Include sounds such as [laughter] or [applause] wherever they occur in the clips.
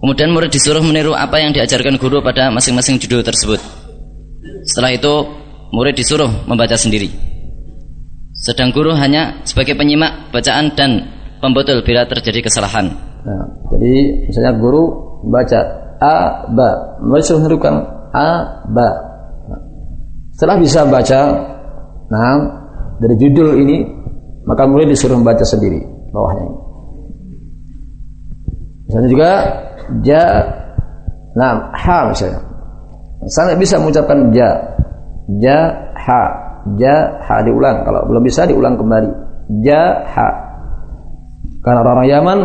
Kemudian murid disuruh meniru apa yang diajarkan guru pada masing-masing judul tersebut. Setelah itu murid disuruh membaca sendiri. Sedang guru hanya sebagai penyimak bacaan dan pembetul bila terjadi kesalahan. Nah, jadi misalnya guru baca a ba, murid suruh menirukan a. Nah, setelah bisa baca, nah dari judul ini maka murid disuruh membaca sendiri bawahnya. Misalnya juga ja, nah ha misalnya. Saya bisa mengucapkan ja, ja ha, ja ha diulang. Kalau belum bisa diulang kembali. Ja ha. Karena orang-orang Yaman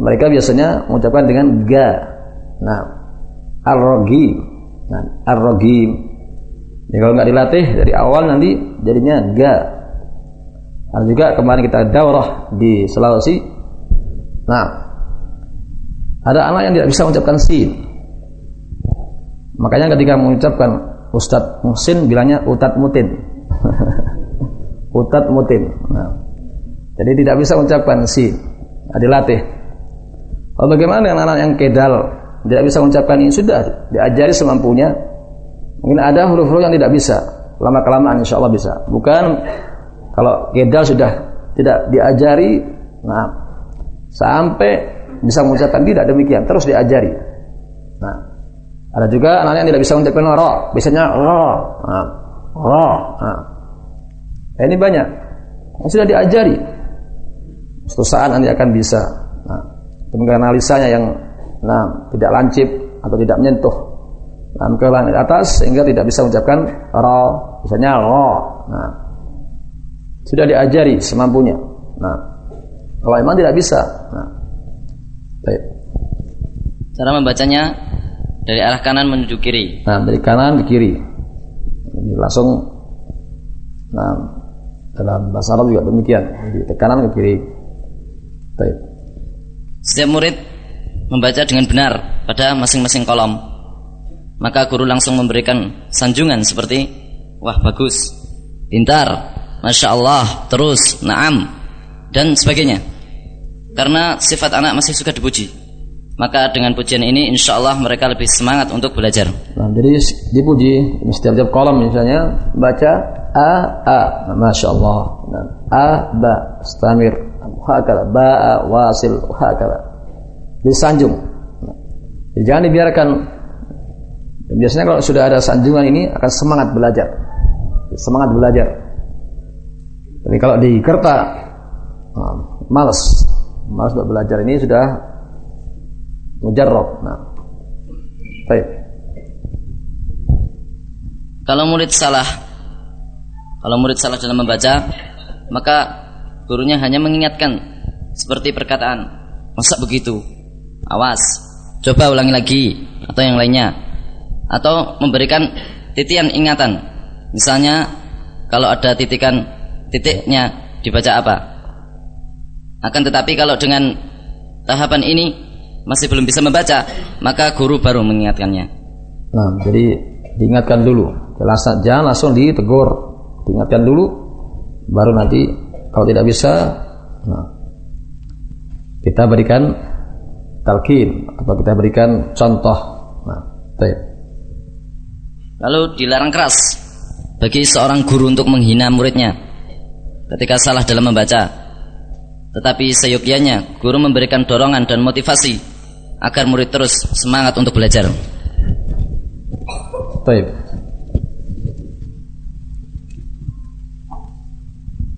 mereka biasanya mengucapkan dengan ga. Nah, ar-ragim. Nah, ar-ragim. Jadi kalau nggak dilatih dari awal nanti jadinya ga. Ada juga kemarin kita daurah di Sulawesi. Nah, ada anak yang tidak bisa mengucapkan sin. Makanya ketika mengucapkan Ustadz Musin bilangnya Utat Mutin. [laughs] Utat Mutin. Nah, jadi tidak bisa mengucapkan sin. Nah, dilatih. Lalu bagaimana dengan anak yang kedal tidak bisa mengucapkan ini sudah diajari semampunya. Mungkin ada huruf-huruf yang tidak bisa. Lama kelamaan insya Allah bisa. Bukan kalau kedal sudah tidak diajari, nah sampai bisa mengucapkan tidak demikian terus diajari. Nah, ada juga anak yang tidak bisa mengucapkan ro, biasanya ro, nah, ro. Nah. ini banyak yang sudah diajari. Suatu saat nanti akan bisa. Nah, menganalisanya yang nah tidak lancip atau tidak menyentuh nah, ke langit atas sehingga tidak bisa mengucapkan ro, misalnya ro. Nah, sudah diajari semampunya. Nah, kalau memang tidak bisa, nah. Cara membacanya dari arah kanan menuju kiri. Nah, dari kanan ke kiri. Jadi langsung nah dalam bahasa Arab juga demikian. Dari kanan ke kiri. Baik. Setiap murid membaca dengan benar pada masing-masing kolom. Maka guru langsung memberikan sanjungan seperti wah bagus, pintar, masya Allah, terus, naam, dan sebagainya. Karena sifat anak masih suka dipuji. Maka dengan pujian ini insya Allah mereka lebih semangat untuk belajar. Nah, jadi dipuji setiap tiap kolom misalnya baca a a, masya Allah, nah, a ba, stamir, hakala, ba a, wasil, hakala. Disanjung. Nah, jadi jangan dibiarkan. Biasanya kalau sudah ada sanjungan ini akan semangat belajar, semangat belajar. Tapi kalau di kerta, nah, malas, malas untuk belajar ini sudah mujarrab. Nah. Baik. Kalau murid salah, kalau murid salah dalam membaca, maka gurunya hanya mengingatkan seperti perkataan, masa begitu? Awas, coba ulangi lagi atau yang lainnya. Atau memberikan titian ingatan. Misalnya kalau ada titikan titiknya dibaca apa? Akan tetapi kalau dengan tahapan ini masih belum bisa membaca, maka guru baru mengingatkannya. Nah, jadi diingatkan dulu. Jangan langsung ditegur. Diingatkan dulu, baru nanti kalau tidak bisa, nah, kita berikan talqin atau kita berikan contoh. Nah, baik. Lalu dilarang keras bagi seorang guru untuk menghina muridnya ketika salah dalam membaca. Tetapi seyogyanya guru memberikan dorongan dan motivasi agar murid terus semangat untuk belajar. Baik.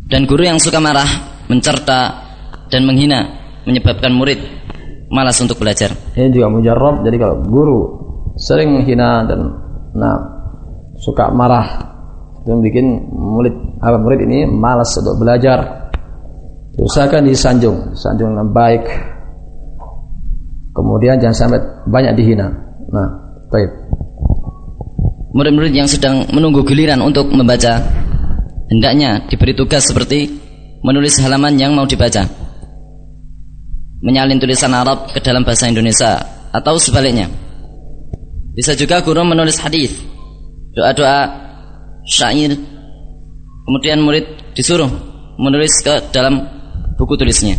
Dan guru yang suka marah, mencerta dan menghina menyebabkan murid malas untuk belajar. Ini juga mujarab. Jadi kalau guru sering menghina dan nah suka marah itu bikin murid apa murid ini malas untuk belajar. Usahakan disanjung, sanjung dengan baik. Kemudian jangan sampai banyak dihina. Nah, baik. Murid-murid yang sedang menunggu giliran untuk membaca hendaknya diberi tugas seperti menulis halaman yang mau dibaca. Menyalin tulisan Arab ke dalam bahasa Indonesia atau sebaliknya. Bisa juga guru menulis hadis, doa-doa, syair. Kemudian murid disuruh menulis ke dalam buku tulisnya.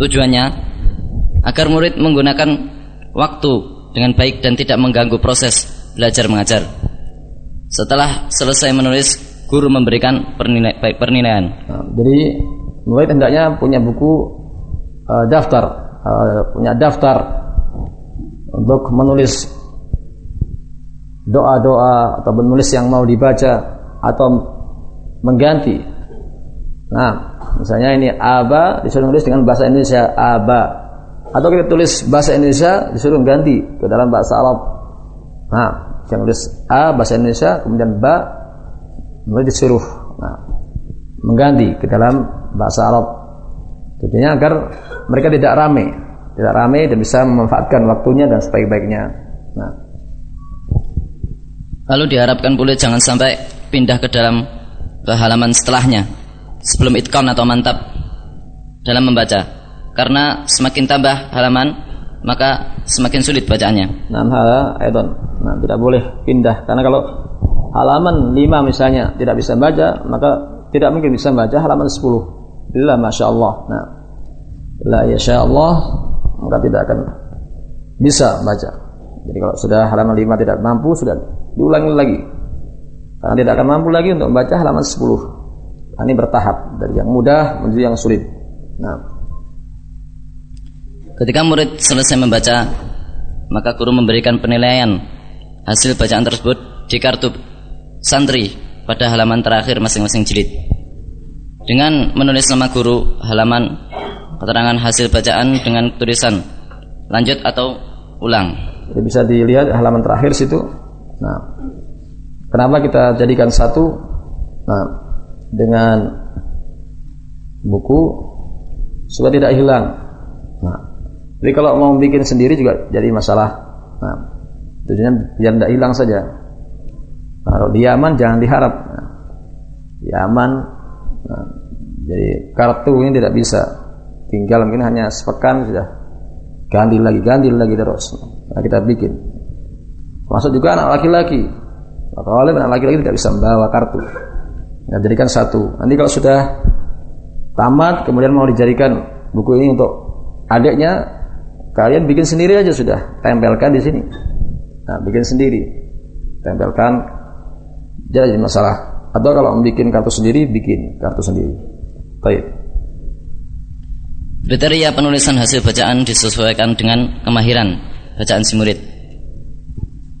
Tujuannya agar murid menggunakan waktu dengan baik dan tidak mengganggu proses belajar mengajar. Setelah selesai menulis, guru memberikan pernilai, baik penilaian. Nah, jadi murid hendaknya punya buku uh, daftar, uh, punya daftar untuk menulis doa-doa atau menulis yang mau dibaca atau mengganti. Nah, misalnya ini aba disuruh nulis dengan bahasa Indonesia aba atau kita tulis bahasa Indonesia disuruh ganti ke dalam bahasa Arab. Nah, kita tulis a bahasa Indonesia kemudian ba kemudian disuruh nah, mengganti ke dalam bahasa Arab. Tujuannya agar mereka tidak ramai, tidak ramai dan bisa memanfaatkan waktunya dan sebaik-baiknya. Nah, Lalu diharapkan pula jangan sampai pindah ke dalam ke halaman setelahnya sebelum itqan atau mantap dalam membaca. Karena semakin tambah halaman maka semakin sulit bacaannya. Nah, Aidon. Nah, tidak boleh pindah karena kalau halaman 5 misalnya tidak bisa baca, maka tidak mungkin bisa baca halaman 10. Bila Masya Allah. Nah, bila ya Allah maka tidak akan bisa baca. Jadi kalau sudah halaman 5 tidak mampu sudah diulangi lagi. Karena tidak akan mampu lagi untuk membaca halaman 10. Nah, ini bertahap dari yang mudah menuju yang sulit. Nah, ketika murid selesai membaca, maka guru memberikan penilaian hasil bacaan tersebut di kartu santri pada halaman terakhir masing-masing jilid. Dengan menulis nama guru, halaman, keterangan hasil bacaan dengan tulisan lanjut atau ulang. Jadi bisa dilihat halaman terakhir situ Nah, kenapa kita jadikan satu? Nah, dengan buku supaya tidak hilang. Nah, jadi kalau mau bikin sendiri juga jadi masalah. Nah, tujuannya biar tidak hilang saja. Nah, kalau di Yaman jangan diharap. Nah, Yaman, nah, jadi kartu ini tidak bisa. Tinggal mungkin hanya sepekan sudah ganti lagi, ganti lagi terus. Nah, kita bikin. Masuk juga anak laki-laki. Oleh anak laki-laki tidak bisa membawa kartu. Nah, jadikan satu. Nanti kalau sudah tamat, kemudian mau dijadikan buku ini untuk adiknya, kalian bikin sendiri aja sudah. Tempelkan di sini. Nah, bikin sendiri. Tempelkan. Jadi masalah. Atau kalau bikin kartu sendiri, bikin kartu sendiri. Baik. Kriteria penulisan hasil bacaan disesuaikan dengan kemahiran bacaan si murid.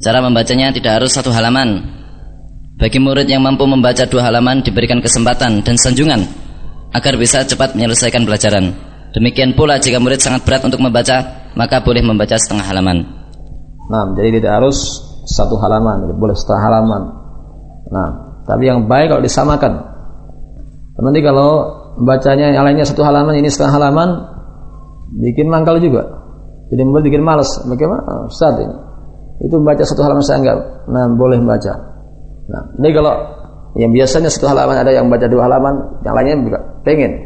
Cara membacanya tidak harus satu halaman. Bagi murid yang mampu membaca dua halaman diberikan kesempatan dan sanjungan agar bisa cepat menyelesaikan pelajaran. Demikian pula jika murid sangat berat untuk membaca, maka boleh membaca setengah halaman. Nah, jadi tidak harus satu halaman, boleh setengah halaman. Nah, tapi yang baik kalau disamakan. Nanti kalau bacanya yang lainnya satu halaman, ini setengah halaman, bikin mangkal juga. Jadi bikin males. Bagaimana? Ustaz ini itu baca satu halaman saya enggak nah boleh baca nah ini kalau yang biasanya satu halaman ada yang baca dua halaman yang lainnya juga pengen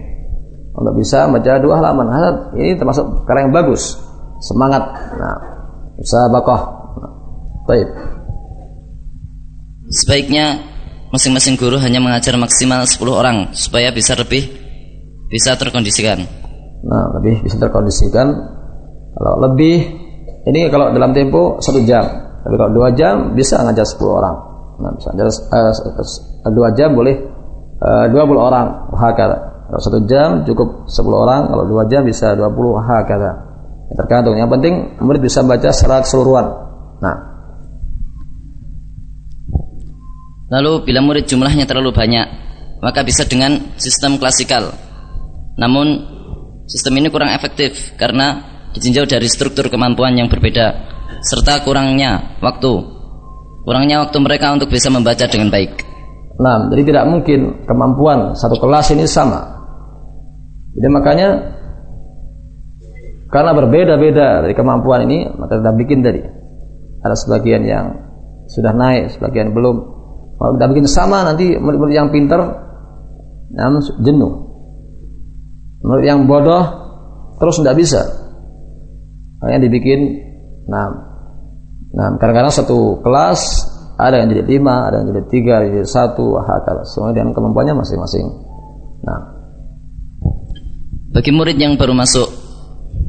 untuk bisa baca dua halaman nah, ini termasuk karena yang bagus semangat nah bisa bakoh nah, baik sebaiknya masing-masing guru hanya mengajar maksimal 10 orang supaya bisa lebih bisa terkondisikan nah lebih bisa terkondisikan kalau lebih ini kalau dalam tempo satu jam. Tapi kalau dua jam bisa ngajar 10 orang. Nah, bisa ngajar uh, dua jam boleh uh, 20 orang. Hakata. Kalau satu jam cukup 10 orang. Kalau dua jam bisa 20 hakata. Tergantung. Yang penting murid bisa baca secara keseluruhan. Nah. Lalu bila murid jumlahnya terlalu banyak, maka bisa dengan sistem klasikal. Namun sistem ini kurang efektif karena ditinjau dari struktur kemampuan yang berbeda serta kurangnya waktu kurangnya waktu mereka untuk bisa membaca dengan baik nah jadi tidak mungkin kemampuan satu kelas ini sama jadi makanya karena berbeda-beda dari kemampuan ini maka kita bikin tadi. Ada sebagian yang sudah naik sebagian belum. Kalau kita bikin sama nanti murid-murid yang pintar namun jenuh. Murid yang bodoh terus tidak bisa. Makanya dibikin nah, nah kadang-kadang satu kelas ada yang jadi lima, ada yang jadi tiga, ada yang jadi satu, hakal. Semua dengan kemampuannya masing-masing. Nah, bagi murid yang baru masuk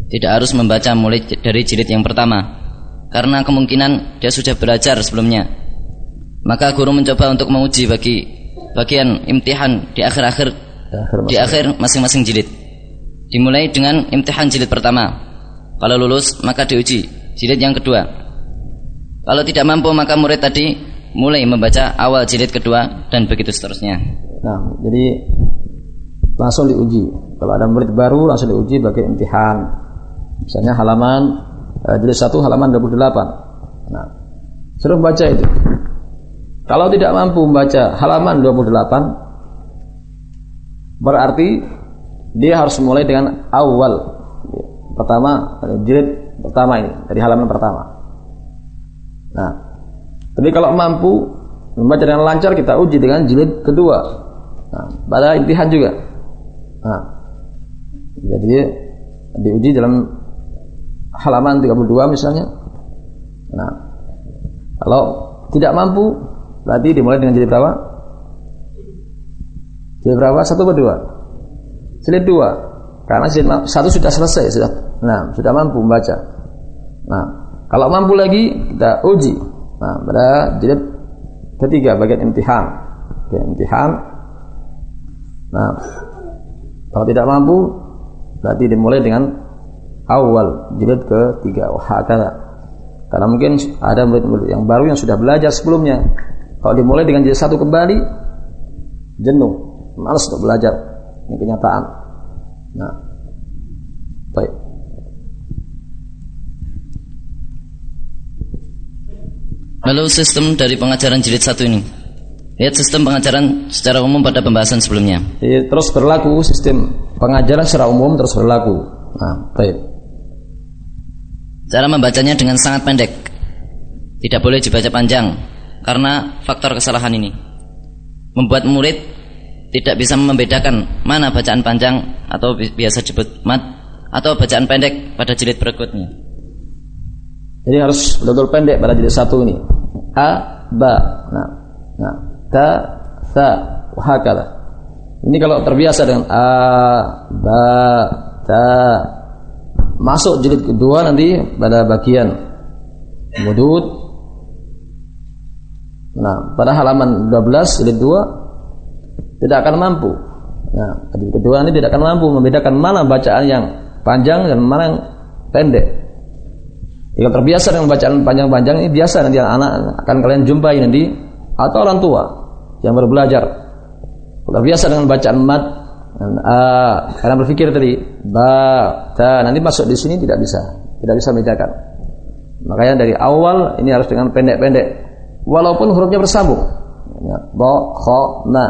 tidak harus membaca mulai dari jilid yang pertama karena kemungkinan dia sudah belajar sebelumnya. Maka guru mencoba untuk menguji bagi bagian imtihan di akhir-akhir di akhir masing-masing jilid. Dimulai dengan imtihan jilid pertama. Kalau lulus maka diuji jilid yang kedua. Kalau tidak mampu maka murid tadi mulai membaca awal jilid kedua dan begitu seterusnya. Nah, jadi langsung diuji. Kalau ada murid baru langsung diuji bagi imtihan. Misalnya halaman uh, jilid 1 halaman 28. Nah, suruh baca itu. Kalau tidak mampu membaca halaman 28 berarti dia harus mulai dengan awal pertama jilid pertama ini dari halaman pertama. Nah, tapi kalau mampu membaca dengan lancar kita uji dengan jilid kedua. Nah, pada imtihan juga. Nah, jadi diuji dalam halaman 32 misalnya. Nah, kalau tidak mampu berarti dimulai dengan jilid berapa? Jilid berapa? Satu atau dua? Jilid dua. Karena jilid satu sudah selesai, sudah, nah sudah mampu membaca. Nah, kalau mampu lagi kita uji. Nah, pada jilid ketiga bagian imtihan. Bagian imtihan. Nah, kalau tidak mampu berarti dimulai dengan awal jilid ketiga. Wahakala karena mungkin ada murid-murid yang baru yang sudah belajar sebelumnya. Kalau dimulai dengan jilid satu kembali jenuh. Malas untuk belajar. Ini kenyataan. Nah. Baik. Lalu sistem dari pengajaran jilid satu ini. Lihat sistem pengajaran secara umum pada pembahasan sebelumnya. Terus berlaku sistem pengajaran secara umum terus berlaku. Nah, baik. Cara membacanya dengan sangat pendek. Tidak boleh dibaca panjang karena faktor kesalahan ini. Membuat murid tidak bisa membedakan mana bacaan panjang atau biasa disebut mat atau bacaan pendek pada jilid berikutnya. Jadi harus betul pendek pada jilid satu ini. A, ba, nah, nah, ta, sa, wahakala. Ini kalau terbiasa dengan a, ba, ta, masuk jilid kedua nanti pada bagian mudud. Nah pada halaman 12 jilid 2 tidak akan mampu. Nah jilid kedua ini tidak akan mampu membedakan mana bacaan yang panjang dan mana yang pendek. Jika terbiasa dengan bacaan panjang-panjang ini biasa nanti anak akan kalian jumpai nanti atau orang tua yang baru belajar. Terbiasa dengan bacaan mat a karena berpikir tadi ba ta nanti masuk di sini tidak bisa tidak bisa membedakan. Makanya dari awal ini harus dengan pendek-pendek. Walaupun hurufnya bersambung. Ya, ba kha na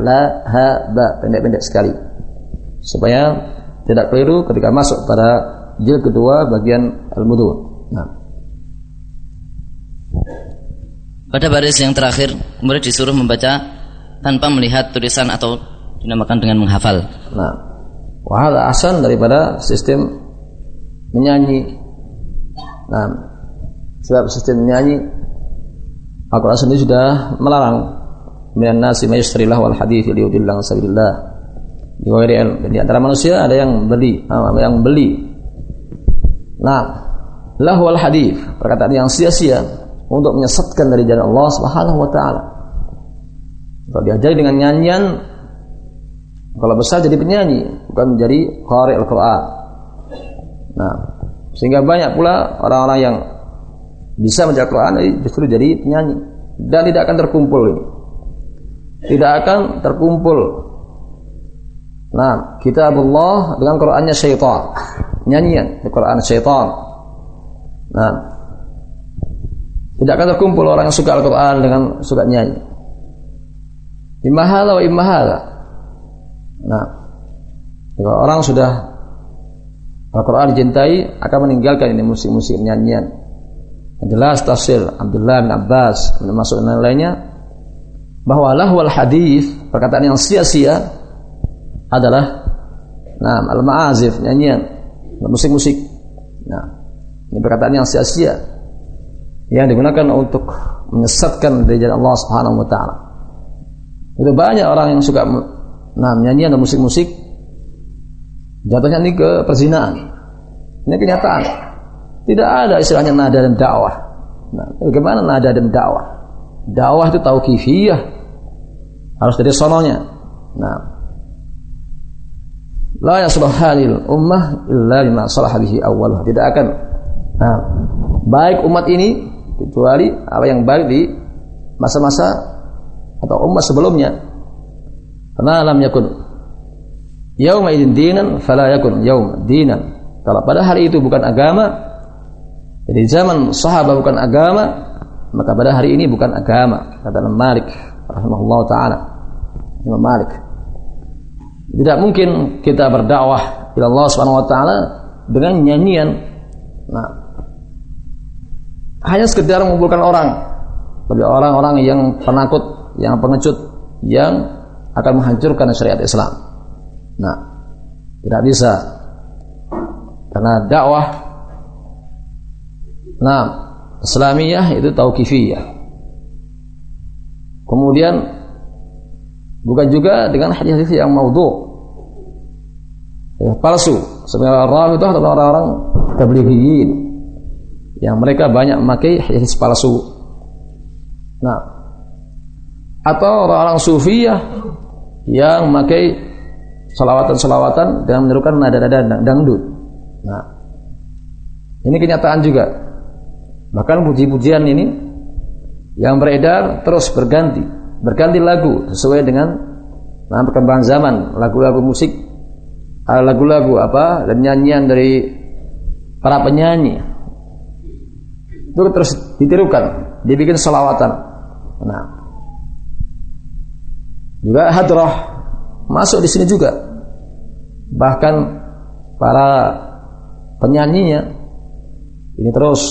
la ha ba pendek-pendek sekali. Supaya tidak keliru ketika masuk pada jilid kedua bagian al-mudu nah pada baris yang terakhir murid disuruh membaca tanpa melihat tulisan atau dinamakan dengan menghafal. Nah, wahada asan daripada sistem menyanyi. Nah, sebab sistem menyanyi Al-Quran sendiri sudah melarang minan nasi mayusrilah wal hadith liyudillah sabilillah di di antara manusia ada yang beli yang beli nah lahwal hadith perkataan yang sia-sia untuk menyesatkan dari jalan Allah Subhanahu wa taala kalau diajari dengan nyanyian kalau besar jadi penyanyi, bukan menjadi qari Al-Qur'an. Nah, sehingga banyak pula orang-orang yang bisa membaca Quran justru jadi penyanyi dan tidak akan terkumpul ini. Tidak akan terkumpul. Nah, kitabullah dengan Qur'annya syaitan. Nyanyian di Quran syaitan. Nah, tidak akan terkumpul orang yang suka Al-Quran dengan suka nyanyi. Imahala wa imahala. Nah, jika orang sudah Al-Quran dicintai akan meninggalkan ini musik-musik nyanyian. Yang jelas tafsir Abdullah bin Abbas termasuk dan lainnya bahwa lahwal hadis perkataan yang sia-sia adalah nah al-ma'azif nyanyian musik-musik. Nah, ini perkataan yang sia-sia yang digunakan untuk menyesatkan dari jalan Allah Subhanahu wa taala. Itu banyak orang yang suka Nah, nyanyian dan musik-musik jatuhnya ini ke perzinaan. Ini kenyataan. Tidak ada istilahnya nada dan dakwah. Nah, bagaimana nada dan dakwah? Dakwah itu tahu kifiyah. Harus dari sononya. Nah, la yasluh halil ummah illa lima salah bihi awal. Tidak akan nah, baik umat ini kecuali apa yang baik di masa-masa atau umat sebelumnya. Karena alam yakun yauma idin dinan fala yakun yaum dinan. Kalau pada hari itu bukan agama, jadi zaman sahabat bukan agama, maka pada hari ini bukan agama. Kata Imam Malik rahimahullah taala. Imam Malik. Tidak mungkin kita berdakwah ila Allah Subhanahu wa taala dengan nyanyian. Nah, hanya sekedar mengumpulkan orang. Tapi orang-orang yang penakut, yang pengecut, yang akan menghancurkan syariat Islam. Nah, tidak bisa. Karena dakwah Nah, Islamiyah itu tauqifiyah. Kemudian bukan juga dengan hadis-hadis yang maudhu. Ya, palsu. Sebenarnya orang itu adalah orang-orang tablighiyin yang mereka banyak memakai hadis palsu. Nah, atau orang-orang sufiyah yang memakai salawatan-salawatan dengan menirukan nada-nada dangdut. Nah, ini kenyataan juga. Bahkan puji-pujian ini yang beredar terus berganti, berganti lagu sesuai dengan nah, perkembangan zaman, lagu-lagu musik, lagu-lagu apa dan nyanyian dari para penyanyi itu terus ditirukan, dibikin selawatan. Nah, juga hadrah masuk di sini juga. Bahkan para penyanyinya ini terus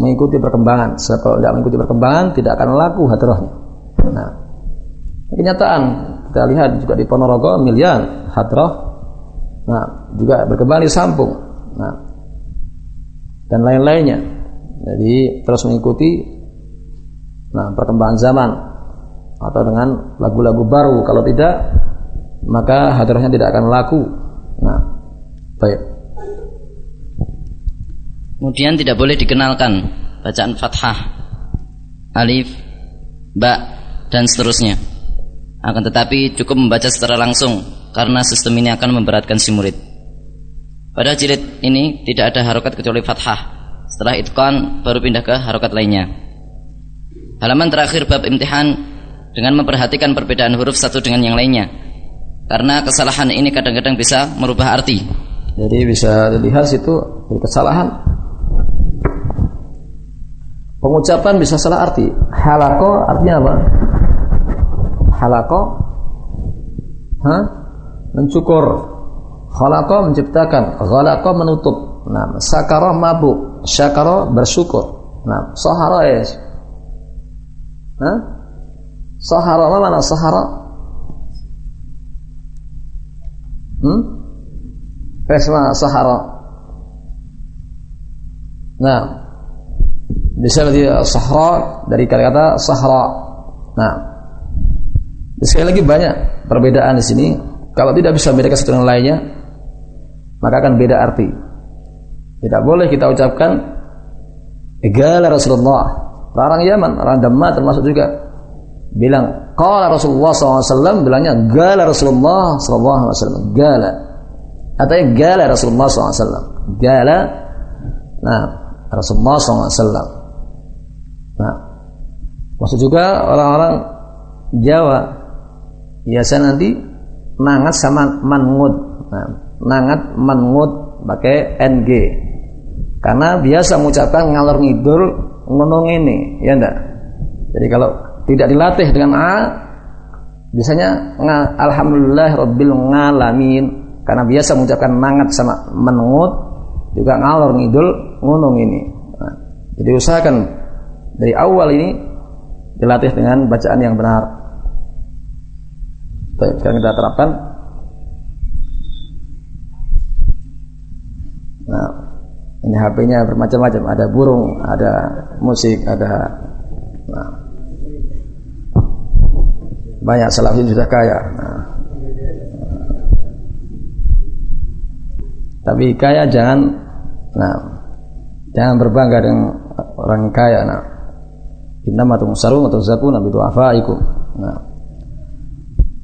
mengikuti perkembangan. Sebab kalau tidak mengikuti perkembangan tidak akan laku hadrahnya. Nah, kenyataan kita lihat juga di Ponorogo milian hadrah. Nah, juga berkembang di Sampung. Nah, dan lain-lainnya. Jadi terus mengikuti nah perkembangan zaman atau dengan lagu-lagu baru. Kalau tidak maka hadrahnya tidak akan laku. Nah, baik. Kemudian tidak boleh dikenalkan bacaan fathah, alif, ba, dan seterusnya. Akan tetapi cukup membaca secara langsung karena sistem ini akan memberatkan si murid. Pada jilid ini tidak ada harokat kecuali fathah. Setelah itu kan baru pindah ke harokat lainnya. Halaman terakhir bab imtihan dengan memperhatikan perbedaan huruf satu dengan yang lainnya. Karena kesalahan ini kadang-kadang bisa merubah arti. Jadi bisa dilihat situ kesalahan Pengucapan bisa salah arti. Halako artinya apa? Halako Hah? Mencukur. Khalaqo menciptakan. Ghalaqo menutup. Nah, sakara mabuk. Syakara bersyukur. Nah, sahara ya. Hah? Sahara mana sahara? Hmm? Resma sahara. Nah, bisa dari sahra dari kata-kata sahra. Nah, sekali lagi banyak perbedaan di sini. Kalau tidak bisa membedakan satu dengan lainnya, maka akan beda arti. Tidak boleh kita ucapkan Egala Rasulullah. Orang Yaman, orang Damma termasuk juga bilang Qala Rasulullah SAW bilangnya Gala Rasulullah SAW Gala Atau Gala Rasulullah SAW Gala Nah Rasulullah SAW Nah, maksud juga orang-orang Jawa biasa nanti nangat sama mangud. Nah, nangat mangud pakai ng. Karena biasa mengucapkan ngalor ngidul ngunung ini, ya enggak? Jadi kalau tidak dilatih dengan a biasanya alhamdulillah rabbil ngalamin karena biasa mengucapkan nangat sama mengut juga ngalor ngidul ngunung ini. Nah, jadi usahakan dari awal ini dilatih dengan bacaan yang benar. Sekarang kita terapkan. Nah, ini HP-nya bermacam-macam. Ada burung, ada musik, ada nah, banyak salafin sudah kaya. Nah, tapi kaya jangan Nah, jangan berbangga dengan orang kaya. Nah, innama tumsaru atau zakuna bi du'afaikum. Nah,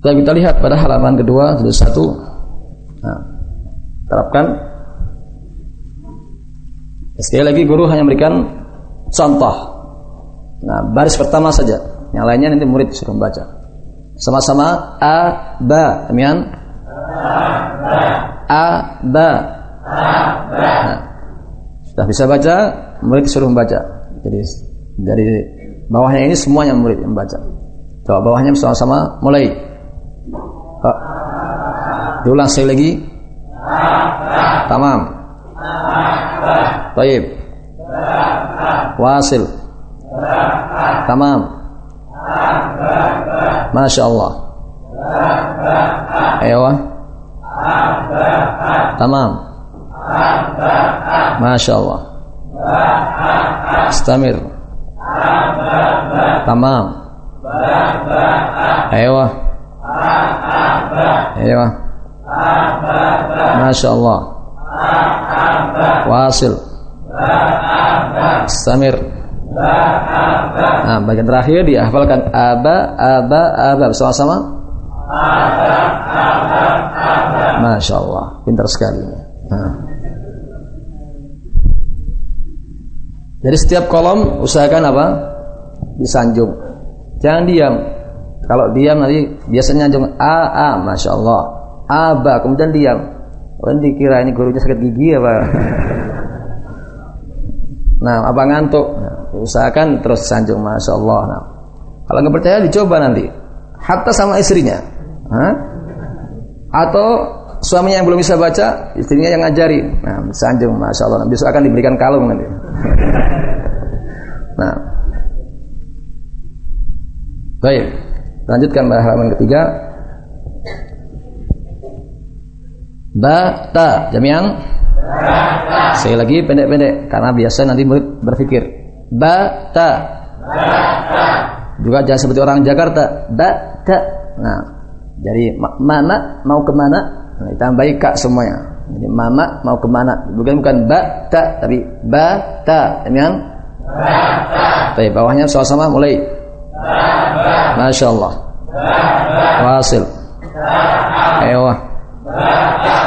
kita kita lihat pada halaman kedua sudah satu. Nah, terapkan. Sekali lagi guru hanya memberikan contoh. Nah, baris pertama saja. Yang lainnya nanti murid suruh membaca. Sama-sama a ba, demikian. A ba. Nah, sudah bisa baca, murid suruh membaca. Jadi dari bawahnya ini semuanya murid yang membaca. Coba bawahnya sama-sama mulai. Oh. Diulang sekali lagi. Tamam. Baik. Wasil. Tamam. Masya Allah. Ayo. Tamam. Masya Allah. Istamir. Tamam. Ayo. Ayo. Masya Allah. Wasil. Istamir. Nah, bagian terakhir dihafalkan aba, aba, aba bersama-sama. Masya Allah, pintar sekali. Nah. Jadi setiap kolom usahakan apa? Disanjung. Jangan diam. Kalau diam nanti biasanya sanjung a a, masya Allah. Aba, kemudian diam. Oh, dikira ini gurunya sakit gigi apa? [laughs] Nah, apa ngantuk? Usahakan terus sanjung, masya Allah. Nah, kalau nggak percaya dicoba nanti. Hatta sama istrinya. Hah? Atau suaminya yang belum bisa baca, istrinya yang ngajari. Nah, sanjung, masya Allah. Nah, besok akan diberikan kalung nanti. [laughs] nah, baik. Lanjutkan pada halaman ketiga. Ba ta jami'an Sekali lagi pendek-pendek karena biasa nanti berpikir ba ta juga jangan seperti orang Jakarta. Ba ta nah jadi mana mau ke mana nah, ditambahi kak semuanya. Jadi mama mau ke mana bukan bukan ba ta tapi ba ta demikian tapi bawahnya sama-sama mulai. Masya Allah. Wasil. Ewa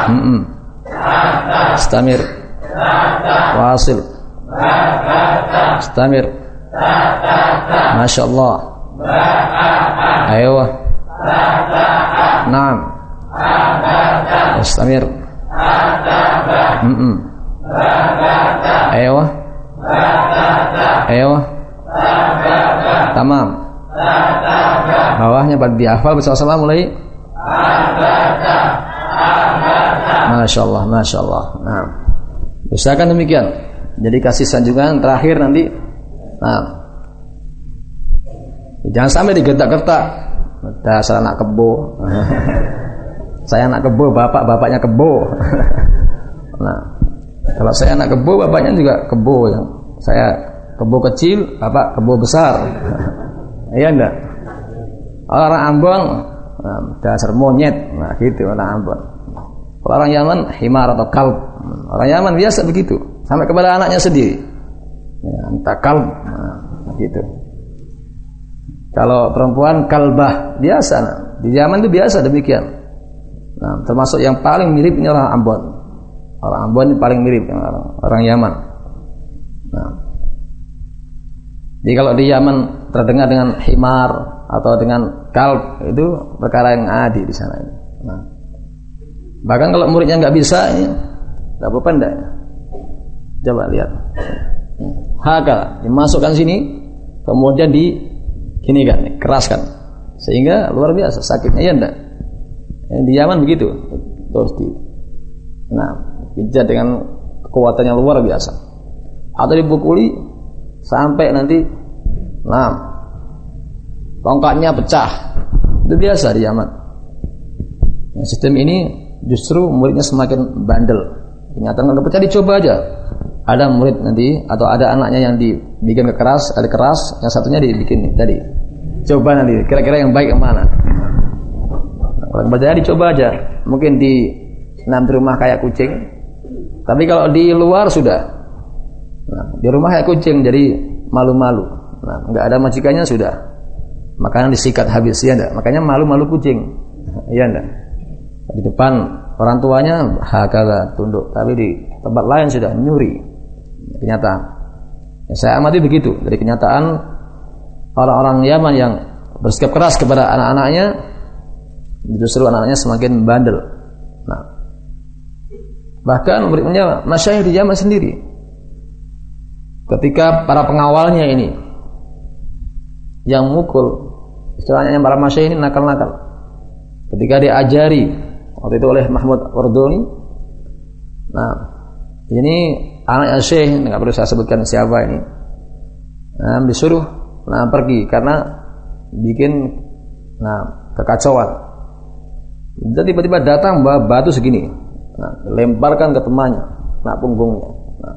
mm -mm. Istamir. Wasil Masya Allah. Ayo. Naam. Istamir mm -mm. Ayo. Ayo. Tamam. Bawahnya bagi dihafal bersama-sama mulai. Masya Allah, Masya Allah. Nah, usahakan demikian. Jadi kasih sanjungan terakhir nanti. Nah, jangan sampai digetak-getak. Dasar anak kebo. [laughs] saya anak kebo, bapak bapaknya kebo. [laughs] nah, kalau saya anak kebo, bapaknya juga kebo yang saya kebo kecil, bapak kebo besar. [laughs] Iya enggak? Orang Ambon nah, dasar monyet, nah gitu orang Ambon. Orang Yaman himar atau kalb. Orang Yaman biasa begitu. Sampai kepada anaknya sendiri. Ya, entah. Nah, gitu. Kalau perempuan kalbah biasa. Nah. Di Yaman itu biasa demikian. Nah, termasuk yang paling mirip ini orang Ambon. Orang Ambon ini paling mirip dengan orang, orang Yaman. Nah. Jadi kalau di Yaman terdengar dengan himar atau dengan kalb itu perkara yang adi di sana. Nah. Bahkan kalau muridnya nggak bisa, ya, nggak apa-apa enggak. Coba lihat. Haka dimasukkan sini, kemudian di gini kan, keraskan, sehingga luar biasa sakitnya ya enggak. Di Yaman begitu, terus di, nah pijat dengan kekuatan yang luar biasa. Atau dipukuli sampai nanti, nah tongkatnya pecah, itu biasa di Yaman. Nah, sistem ini justru muridnya semakin bandel. Ternyata nggak percaya dicoba aja. Ada murid nanti atau ada anaknya yang dibikin keras, ada keras, yang satunya dibikin tadi. Coba nanti, kira-kira yang baik yang mana? Kalau percaya dicoba aja. Mungkin di enam rumah kayak kucing, Tapi kalau di luar sudah. Nah, di rumah kayak kucing jadi malu-malu. Nah, nggak ada majikannya sudah. Makanan disikat habis ya enggak. Makanya malu-malu kucing. [laughs] Iya enggak. Di depan orang tuanya hakala tunduk, tapi di tempat lain sudah nyuri. Kenyataan. Ya, saya amati begitu dari kenyataan orang-orang Yaman yang bersikap keras kepada anak-anaknya justru anak-anaknya semakin bandel. Nah, bahkan murid-muridnya masyayikh di Yaman sendiri ketika para pengawalnya ini yang mukul istilahnya para masyayikh ini nakal-nakal ketika diajari waktu itu oleh Mahmud Wardoni nah ini anak Syekh nggak perlu saya sebutkan siapa ini. Nah, disuruh nah pergi karena bikin nah kekacauan. Dan tiba-tiba datang bawa batu segini. Nah, lemparkan ke temannya nah punggungnya. Nah,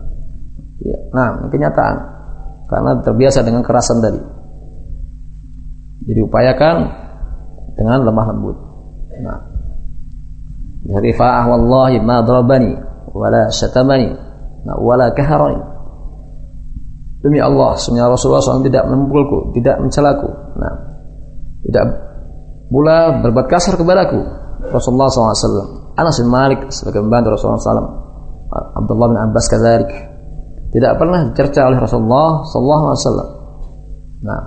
ya, nah kenyataan. Karena terbiasa dengan kerasan tadi. Jadi upayakan dengan lemah lembut. Nah rifa'ah wallahi ma darabani wala syatamani nah, wala kaharani demi Allah sebenarnya Rasulullah SAW tidak memukulku tidak mencelaku. Nah tidak pula berbuat kasar kepadaku Rasulullah SAW. Anas bin Malik sebagai pembantu Rasulullah SAW. Abdullah bin Abbas kadzalik. Tidak pernah dicerca oleh Rasulullah SAW nah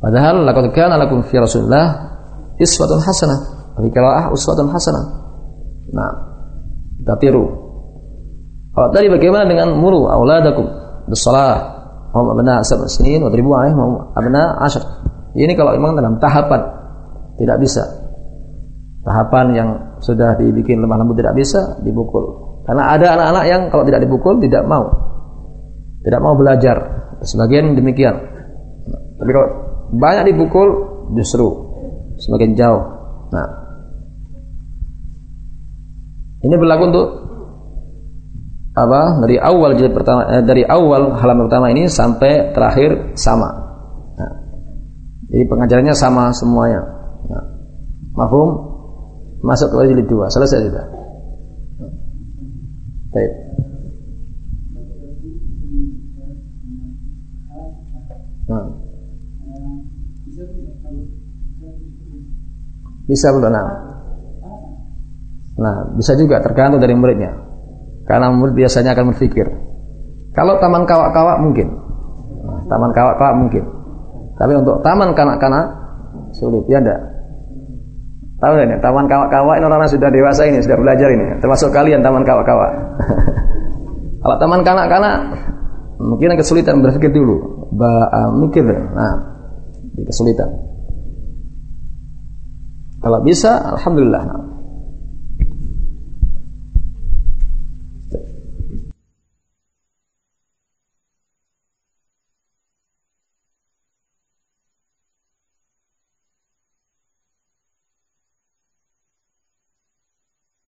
padahal laqad kana lakum fi Rasulullah iswatun hasanah. Fi qiraah uswatun hasanah. Nah kita tiru kalau tadi bagaimana dengan muru auladakum bisalah hum abna sab'a sinin wa dribu alaihim abna ashar ini kalau memang dalam tahapan tidak bisa. Tahapan yang sudah dibikin lemah lembut tidak bisa dipukul. Karena ada anak-anak yang kalau tidak dipukul tidak mau. Tidak mau belajar. Sebagian demikian. Tapi kalau banyak dipukul justru semakin jauh. Nah, ini berlaku untuk apa? Dari awal jilid pertama eh, dari awal halaman pertama ini sampai terakhir sama. Jadi pengajarannya sama semuanya. Nah, mafhum? Masuk ke jilid dua, selesai sudah. Baik. Nah. Bisa belum? Nah. nah, bisa juga tergantung dari muridnya. Karena murid biasanya akan berpikir. Kalau taman kawak-kawak mungkin. Nah, taman kawak-kawak mungkin. Tapi untuk taman kanak-kanak sulit, ya enggak? Tahu enggak? Taman kawak-kawak ini orang-orang sudah dewasa ini, sudah belajar ini. Termasuk kalian taman kawak-kawak. [laughs] Kalau taman kanak-kanak mungkin kesulitan berpikir dulu. Ba, mikir. Nah, kesulitan. Kalau bisa, alhamdulillah.